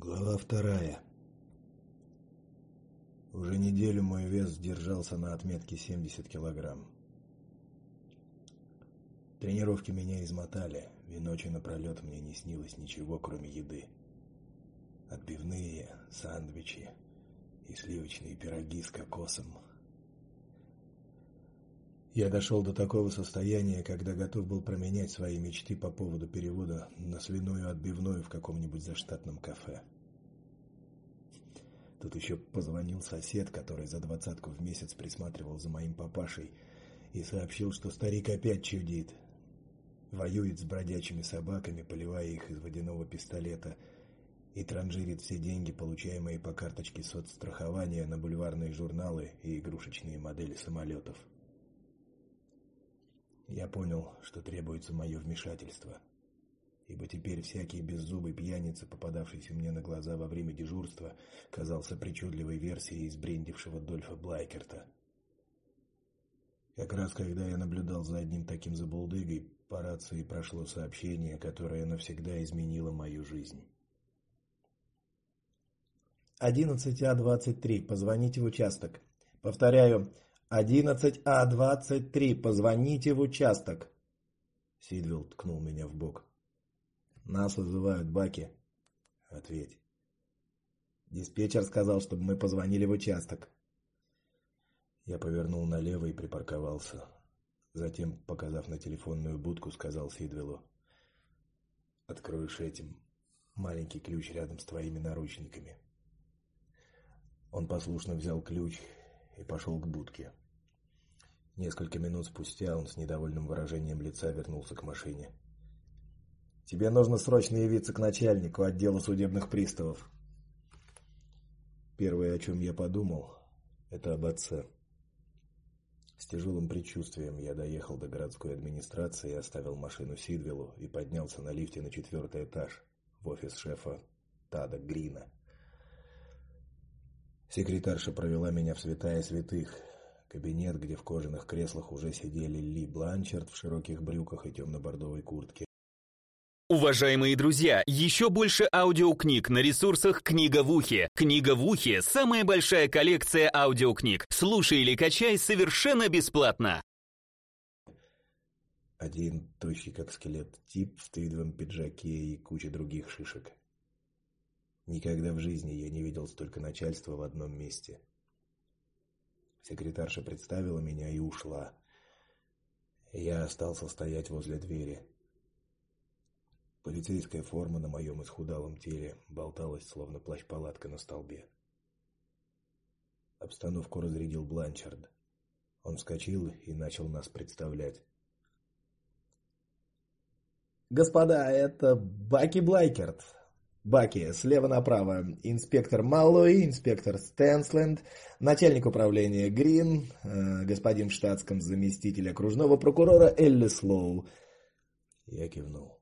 Глава вторая. Уже неделю мой вес держался на отметке 70 килограмм. Тренировки меня измотали, и ночью напролет мне не снилось ничего, кроме еды. Отбивные, сандвичи и сливочные пироги с кокосом. Я дошел до такого состояния, когда готов был променять свои мечты по поводу перевода на свиную отбивную в каком-нибудь заштатном кафе. Тут еще позвонил сосед, который за двадцатку в месяц присматривал за моим папашей, и сообщил, что старик опять чудит. Воюет с бродячими собаками, поливая их из водяного пистолета, и транжирит все деньги, получаемые по карточке соцстрахования на бульварные журналы и игрушечные модели самолетов. Я понял, что требуется мое вмешательство. Ибо теперь всякий беззубый пьяница, попадавшийся мне на глаза во время дежурства, казался причудливой версией избрендившего Дольфа Блайкерта. Как раз когда я наблюдал за одним таким забулдыгой, по рации прошло сообщение, которое навсегда изменило мою жизнь. 11А23. Позвоните в участок. Повторяю, 11А23, позвоните в участок. Сидвилл ткнул меня в бок. Нас вызывают, Баки. Ответь. Диспетчер сказал, чтобы мы позвонили в участок. Я повернул налево и припарковался. Затем, показав на телефонную будку, сказал Сидвиллу: "Откроешь этим маленький ключ рядом с твоими наручниками". Он послушно взял ключ и пошел к будке. Несколько минут спустя он с недовольным выражением лица вернулся к машине. Тебе нужно срочно явиться к начальнику отдела судебных приставов. Первое, о чем я подумал, это об отце. С тяжелым предчувствием я доехал до городской администрации, оставил машину Сидвиллу и поднялся на лифте на четвертый этаж в офис шефа Тада Грина. Секретарша провела меня в святая святых, кабинет, где в кожаных креслах уже сидели Ли Бланчард в широких брюках и темно бордовой куртке. Уважаемые друзья, еще больше аудиокниг на ресурсах «Книга в ухе». «Книга в ухе» — самая большая коллекция аудиокниг. Слушай или качай совершенно бесплатно. Один тощий как скелет тип в твидовом пиджаке и куча других шишек. Никогда в жизни я не видел столько начальства в одном месте. Секретарша представила меня и ушла. Я остался стоять возле двери. Полицейская форма на моем исхудалом теле болталась, словно плащ-палатка на столбе. Обстановку разрядил Бланчард. Он вскочил и начал нас представлять. Господа, это Баки Блайкерт, Баки, слева направо, инспектор Маллой, инспектор Стэнсленд, начальник управления Грин, э, господин в штатском заместитель окружного прокурора Элли Слоу. Я кивнул.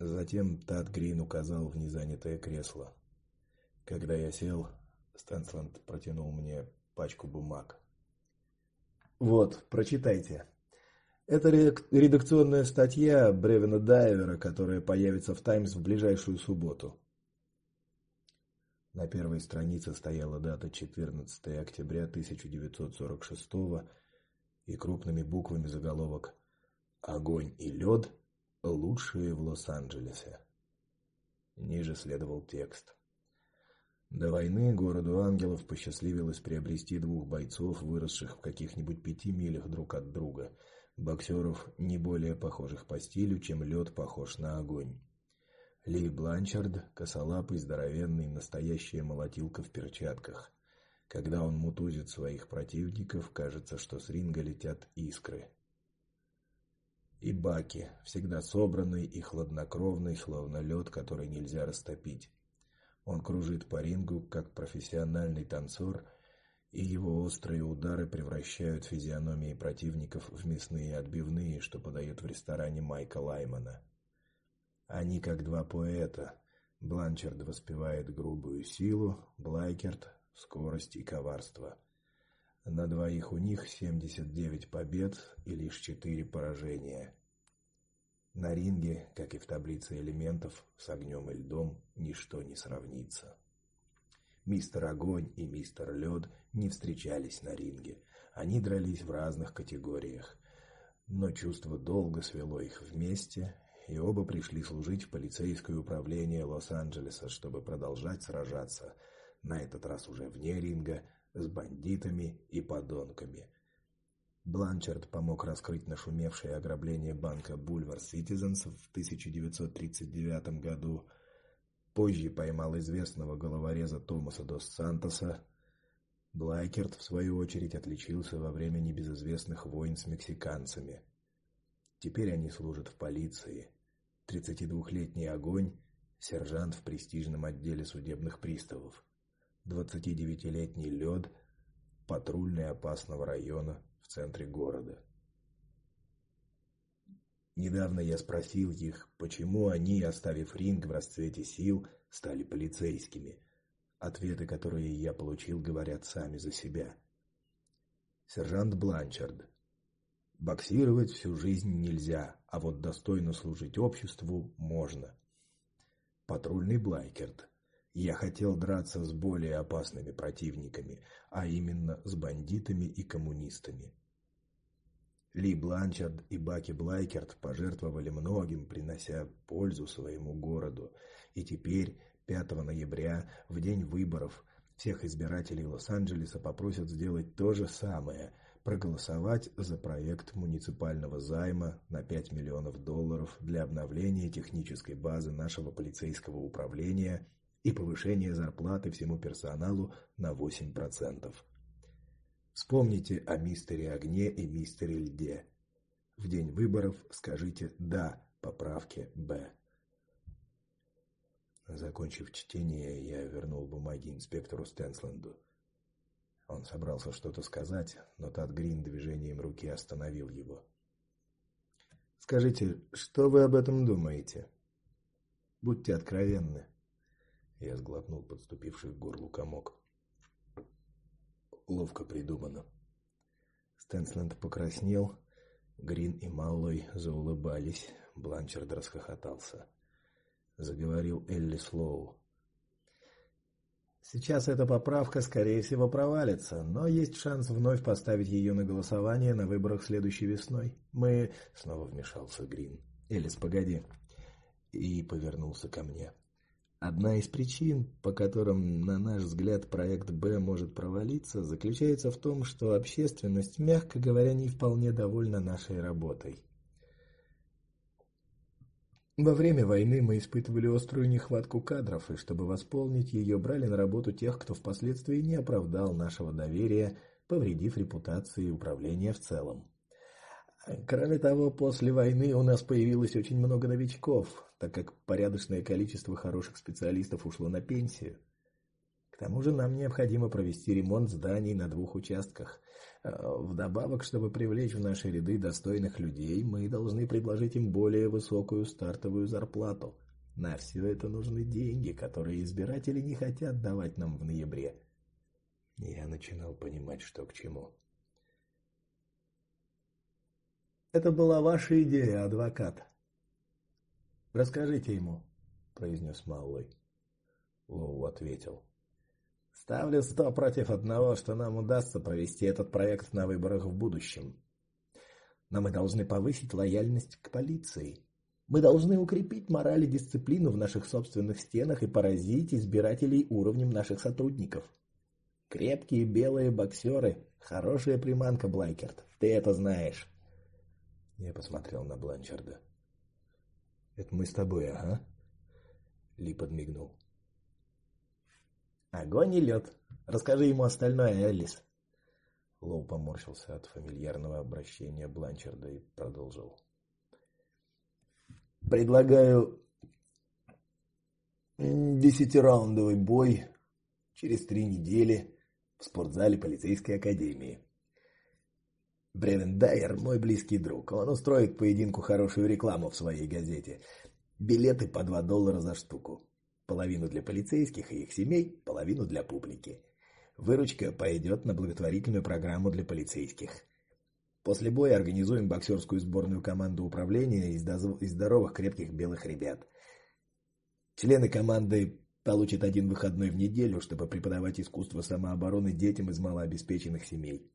Затем Тат Грин указал в незанятое кресло. Когда я сел, Стэнсленд протянул мне пачку бумаг. Вот, прочитайте. Это редакционная статья Бревена Дайвера, которая появится в Таймс в ближайшую субботу. На первой странице стояла дата 14 октября 1946 и крупными буквами заголовок Огонь и лед лучшие в Лос-Анджелесе. Ниже следовал текст. До войны городу ангелов посчастливилось приобрести двух бойцов, выросших в каких-нибудь пяти милях друг от друга – боксеров, не более похожих по стилю, чем лед похож на огонь. Ли Бланчард, косолапый, здоровенный, настоящая молотилка в перчатках. Когда он мутузит своих противников, кажется, что с ринга летят искры. И Баки, всегда собранный и хладнокровный, словно лед, который нельзя растопить. Он кружит по рингу, как профессиональный танцор, и его острые удары превращают физиономии противников в мясные отбивные, что подают в ресторане Майка Лаймана. Они как два поэта. Бланчард воспевает грубую силу, Блайкерт скорость и коварство. На двоих у них 79 побед и лишь четыре поражения. На ринге, как и в таблице элементов, с огнем и льдом ничто не сравнится. Мистер Огонь и мистер Лед не встречались на ринге. Они дрались в разных категориях, но чувство долга свело их вместе, и оба пришли служить в полицейское управление Лос-Анджелеса, чтобы продолжать сражаться, на этот раз уже вне ринга, с бандитами и подонками. Бланчард помог раскрыть нашумевшее ограбление банка Бульвар Citizens в 1939 году. Позже поймал известного головореза Томаса дос Сантоса, Блайкерт, в свою очередь, отличился во время небезызвестных войн с мексиканцами. Теперь они служат в полиции. 32-летний огонь сержант в престижном отделе судебных приставов. 29-летний лед патрульный опасного района в центре города. Недавно я спросил их, почему они, оставив ринг в расцвете сил, стали полицейскими. Ответы, которые я получил, говорят сами за себя. Сержант Бланчард. Боксировать всю жизнь нельзя, а вот достойно служить обществу можно. Патрульный Блайкерт. Я хотел драться с более опасными противниками, а именно с бандитами и коммунистами. Ли Бланчард и Баки Блайкерт пожертвовали многим, принося пользу своему городу, и теперь 5 ноября, в день выборов, всех избирателей Лос-Анджелеса попросят сделать то же самое проголосовать за проект муниципального займа на 5 миллионов долларов для обновления технической базы нашего полицейского управления и повышения зарплаты всему персоналу на 8%. Вспомните о мистере Огне и мистере Льде. В день выборов скажите да поправке Б. Закончив чтение, я вернул бумаги инспектору Стенсленду. Он собрался что-то сказать, но Тат Грин движением руки остановил его. Скажите, что вы об этом думаете? Будьте откровенны. Я сглотнул подступивший к горлу комок. Ловко придумано. Стенсленд покраснел, Грин и Маллой заулыбались, Бланчард расхохотался заговорил Элли Слоу. Сейчас эта поправка скорее всего провалится, но есть шанс вновь поставить ее на голосование на выборах следующей весной. Мы снова вмешался Грин. Элис, погоди. И повернулся ко мне. Одна из причин, по которым, на наш взгляд, проект Б может провалиться, заключается в том, что общественность, мягко говоря, не вполне довольна нашей работой. Во время войны мы испытывали острую нехватку кадров, и чтобы восполнить ее, брали на работу тех, кто впоследствии не оправдал нашего доверия, повредив репутации управления в целом. Кроме того, после войны у нас появилось очень много новичков, так как порядочное количество хороших специалистов ушло на пенсию. К тому же нам необходимо провести ремонт зданий на двух участках. А, вдобавок, чтобы привлечь в наши ряды достойных людей, мы должны предложить им более высокую стартовую зарплату. На все это нужны деньги, которые избиратели не хотят давать нам в ноябре. Я начинал понимать, что к чему. Это была ваша идея, адвокат. Расскажите ему, произнес Маллой. Лоу ответил: Ставлю сто против одного, что нам удастся провести этот проект на выборах в будущем. Но мы должны повысить лояльность к полиции. Мы должны укрепить мораль и дисциплину в наших собственных стенах и поразить избирателей уровнем наших сотрудников. Крепкие белые боксеры – хорошая приманка, Блайкерт. Ты это знаешь. Я посмотрел на Бланчарда. Это мы с тобой, ага. Ли подмигнул. Огонь и лед. Расскажи ему остальное, Элис. Лоу поморщился от фамильярного обращения Бланчарда и продолжил. Предлагаю десятираундовый бой через три недели в спортзале полицейской академии. Бревен Дайер мой близкий друг. Он устроит поединку хорошую рекламу в своей газете. Билеты по два доллара за штуку. Половину для полицейских и их семей, половину для публики. Выручка пойдет на благотворительную программу для полицейских. После боя организуем боксерскую сборную команду управления из здоровых крепких белых ребят. Члены команды получат один выходной в неделю, чтобы преподавать искусство самообороны детям из малообеспеченных семей.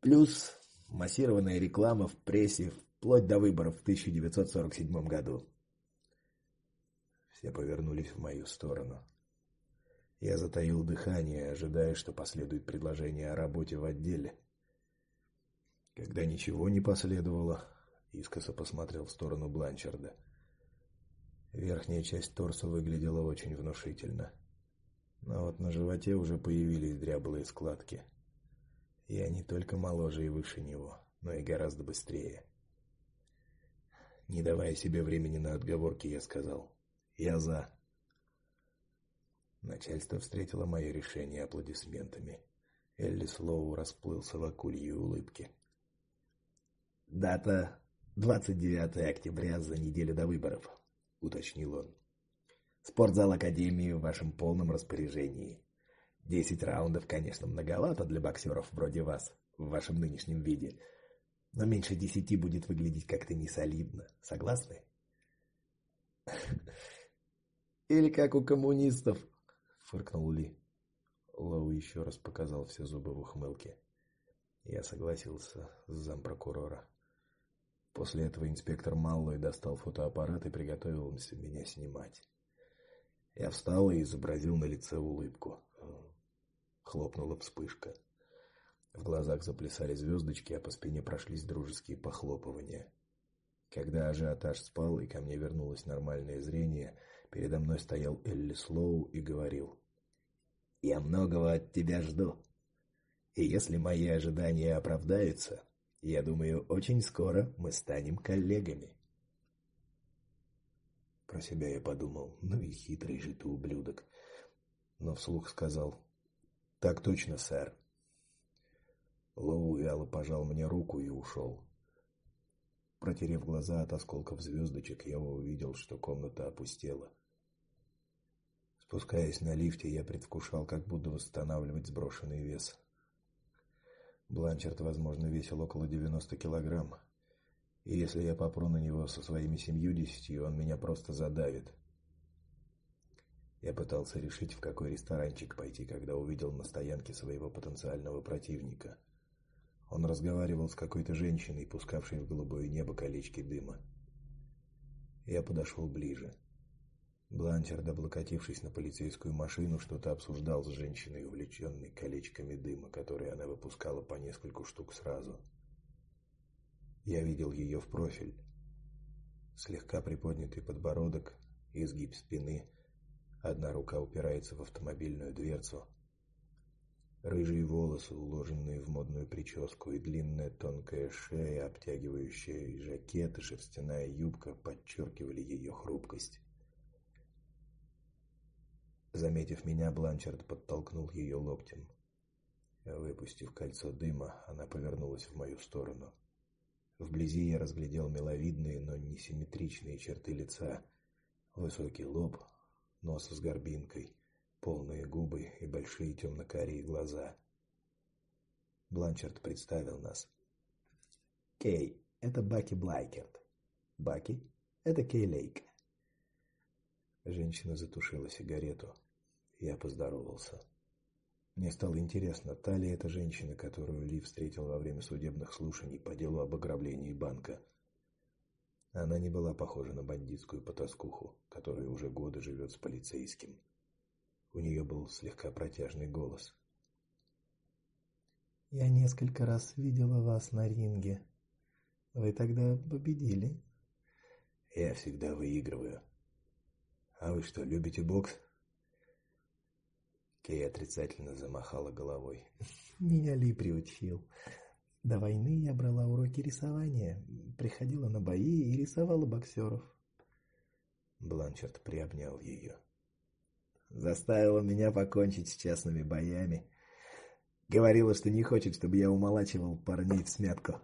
Плюс массированная реклама в прессе вплоть до выборов в 1947 году. Все повернулись в мою сторону. Я затаил дыхание, ожидая, что последует предложение о работе в отделе. Когда ничего не последовало, искоса посмотрел в сторону Бланчарда. Верхняя часть торса выглядела очень внушительно. Но вот на животе уже появились дряблые складки. Я не только моложе и выше него, но и гораздо быстрее. Не давая себе времени на отговорки, я сказал: "Я за". Начальство встретило мое решение аплодисментами. Элли Слоу расплылся в акульей улыбке. Дата 29 октября за неделю до выборов, уточнил он. Спортзал Академии в вашем полном распоряжении. Десять раундов, конечно, многовато для боксеров вроде вас в вашем нынешнем виде, но меньше десяти будет выглядеть как-то несолидно. Согласны? Или как у коммунистов, фыркнул Ли. Лоу еще раз показал все зубы в ухмылке. Я согласился с зампрокурора. После этого инспектор Маллой достал фотоаппарат и приготовился меня снимать. Я встал и изобразил на лице улыбку. Хлопнула вспышка. В глазах заплясали звездочки, а по спине прошлись дружеские похлопывания. Когда ажиотаж спал и ко мне вернулось нормальное зрение, передо мной стоял Элли Слоу и говорил: "Я многого от тебя жду. И если мои ожидания оправдаются, я думаю, очень скоро мы станем коллегами". Про себя я подумал: "Ну и хитрый же ты ублюдок". Но вслух сказал: так точно, сэр. Лоу вяло пожал мне руку и ушел. Протерев глаза от осколков звездочек, я увидел, что комната опустела. Спускаясь на лифте, я предвкушал, как буду восстанавливать сброшенный вес. Бланчард, возможно, весил около 90 килограмм, и если я попру на него со своими семьюдесятью, он меня просто задавит. Я пытался решить, в какой ресторанчик пойти, когда увидел на стоянке своего потенциального противника. Он разговаривал с какой-то женщиной, пускавшей в голубое небо колечки дыма. Я подошел ближе. Бланчер, облокотившись на полицейскую машину, что-то обсуждал с женщиной, увлеченной колечками дыма, которые она выпускала по нескольку штук сразу. Я видел ее в профиль. Слегка приподнятый подбородок, изгиб спины — Одна рука упирается в автомобильную дверцу. Рыжие волосы, уложенные в модную прическу, и длинная тонкая шея, обтягивающая жакет и шерстяная юбка подчеркивали ее хрупкость. Заметив меня, Бланчард подтолкнул ее локтем. Выпустив кольцо дыма, она повернулась в мою сторону. Вблизи я разглядел миловидные, но несимметричные черты лица, высокий лоб, нос с горбинкой, полные губы и большие темно-карие глаза. Бланчард представил нас. Кей это Баки Блайкерт. Баки это Кей Лейк. Женщина затушила сигарету. Я поздоровался. Мне стало интересно, та ли эта женщина, которую Ли встретил во время судебных слушаний по делу об ограблении банка. Она не была похожа на бандитскую потаскуху, которая уже годы живет с полицейским. У нее был слегка протяжный голос. Я несколько раз видела вас на ринге. Вы тогда победили. Я всегда выигрываю. А вы что, любите бокс? Кей отрицательно замахала головой. Меня Ли приучил. До войны я брала уроки рисования, приходила на бои и рисовала боксеров. Бланчард приобнял ее. Заставила меня покончить с частными боями. Говорила, что не хочет, чтобы я умалачивал парней в смятку.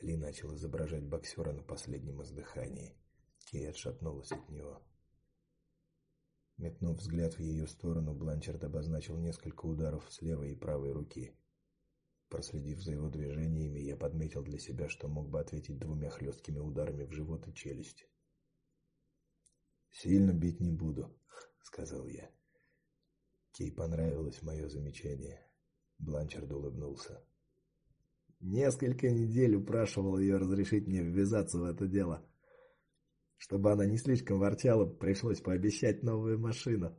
Ли начал изображать боксера на последнем издыхании. Кей отшатнулась от него. Метнув взгляд в ее сторону, Бланчард обозначил несколько ударов с левой и правой руки. Проследив за его движениями, я подметил для себя, что мог бы ответить двумя хлесткими ударами в живот и челюсть. Сильно бить не буду, сказал я. Кей понравилось мое замечание. Бланчард улыбнулся. Несколько недель упрашивал ее разрешить мне ввязаться в это дело. Чтобы она не слишком ворчала, пришлось пообещать новую машину.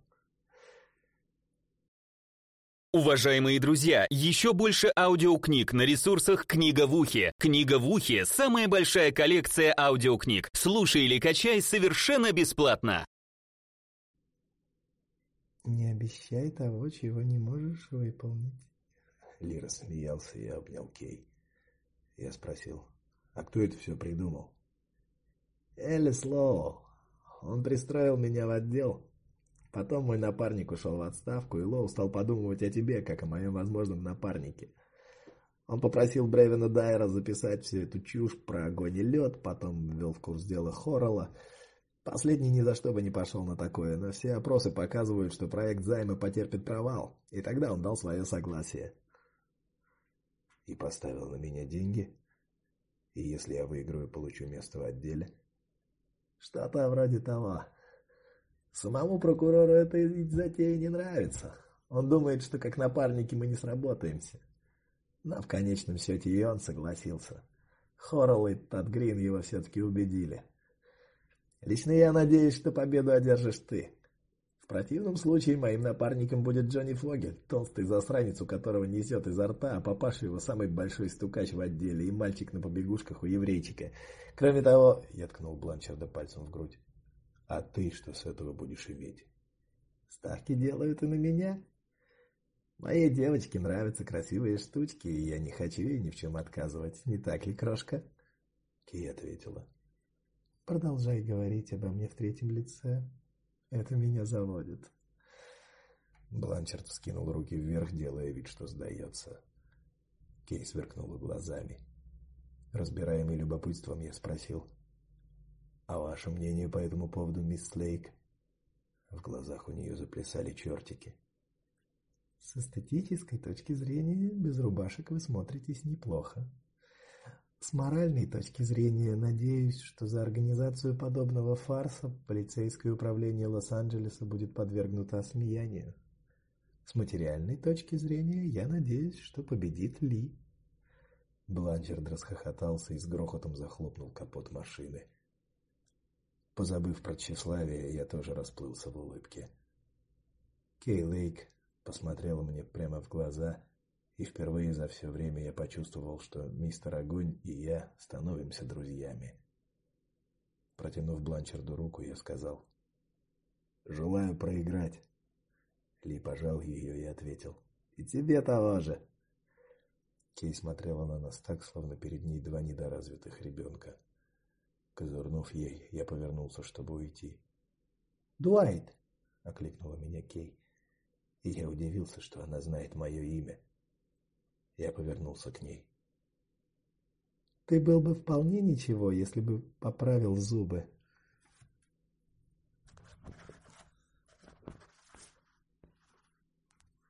Уважаемые друзья, еще больше аудиокниг на ресурсах «Книга в ухе». «Книга в ухе» — самая большая коллекция аудиокниг. Слушай или качай совершенно бесплатно. Не обещай того, чего не можешь выполнить. Лира смеялся и обнял Кей. Я спросил, а кто это все придумал? Элис Лоу. Он пристроил меня в отдел, Потом мой напарник ушел в отставку, и Лоу стал подумывать о тебе, как о моем возможном напарнике. Он попросил Бревена Дайера записать всю эту чушь про огонь и лед, потом ввел в курс дела Хоррелла. Последний ни за что бы не пошел на такое, но все опросы показывают, что проект займа потерпит провал, и тогда он дал свое согласие. И поставил на меня деньги. И если я выиграю, получу место в отделе. Что-то вроде того. Самому прокурору эта затея не нравится. Он думает, что как напарники мы не сработаемся. Но в конечном счете и он согласился. Хоррелл и Тад Грин его все таки убедили. Лично я надеюсь, что победу одержишь ты. В противном случае моим напарником будет Джонни Фогель, толстый засранец, у которого несет изо рта, а папаша его самый большой стукач в отделе и мальчик на побегушках у еврейчика. Кроме того, я ткнул Бланчарда пальцем в грудь. А ты что с этого будешь иметь? Ставки делают и на меня. Моей девочке нравятся красивые штучки, и я не хочу ей ни в чем отказывать. Не так ли, крошка? Ки ответила. Продолжай говорить обо мне в третьем лице. Это меня заводит. Бланчард вскинул руки вверх, делая вид, что сдается. Кей сверкнула глазами. Разбираемый любопытством, я спросил: а ваше мнение по этому поводу, мисс Лейк? В глазах у нее заплясали чертики. С эстетической точки зрения, без рубашек вы смотритесь неплохо. С моральной точки зрения, надеюсь, что за организацию подобного фарса полицейское управление Лос-Анджелеса будет подвергнуто осмеянию. С материальной точки зрения, я надеюсь, что победит Ли. Бланчард расхохотался и с грохотом захлопнул капот машины. Позабыв про тщеславие, я тоже расплылся в улыбке. Кей Лейк посмотрела мне прямо в глаза, и впервые за все время я почувствовал, что мистер Огонь и я становимся друзьями. Протянув Бланчерду руку, я сказал: "Желаю проиграть". Ли пожал ее и ответил: "И тебе того же". Кей смотрела на нас так, словно перед ней два недоразвитых ребенка. Козырнув ей, я повернулся, чтобы уйти. "Дуайт", окликнула меня Кей. И я удивился, что она знает мое имя. Я повернулся к ней. Ты был бы вполне ничего, если бы поправил зубы.